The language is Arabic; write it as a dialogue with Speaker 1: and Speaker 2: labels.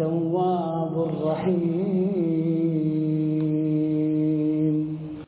Speaker 1: التواب الرحيم.